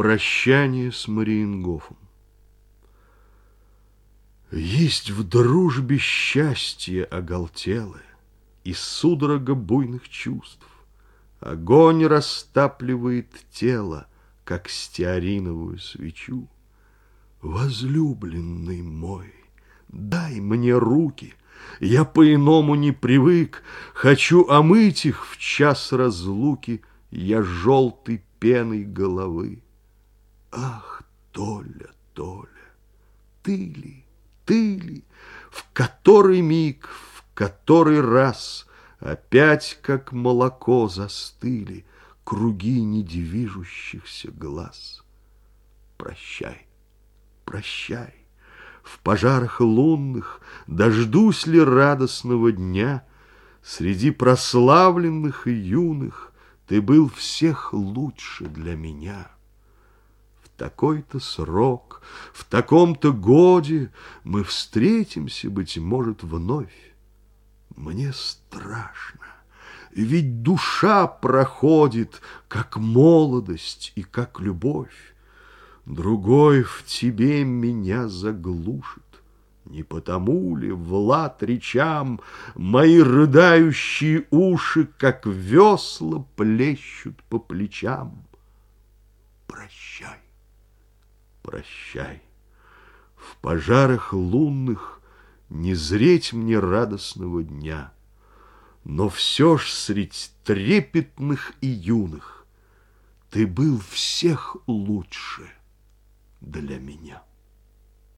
Прощание с Мариенгофом. Есть в дружбе счастье оголтелое И судорога буйных чувств. Огонь растапливает тело, Как стеариновую свечу. Возлюбленный мой, дай мне руки, Я по-иному не привык, Хочу омыть их в час разлуки Я желтой пеной головы. Ах, Толя, Толя, ты ли, ты ли, в который миг, в который раз Опять, как молоко, застыли Круги недвижущихся глаз. Прощай, прощай, в пожарах лунных Дождусь ли радостного дня Среди прославленных и юных Ты был всех лучше для меня такой-то срок, в таком-то годе мы встретимся, быть может, вновь. Мне страшно, ведь душа проходит, как молодость и как любовь. Другой в тебе меня заглушит. Не потому ли, Влад, речам, Мои рыдающие уши, Как весла, плещут по плечам? Прощай прощай. В пожарах лунных не зреть мне радостного дня, Но все ж средь трепетных и юных Ты был всех лучше для меня.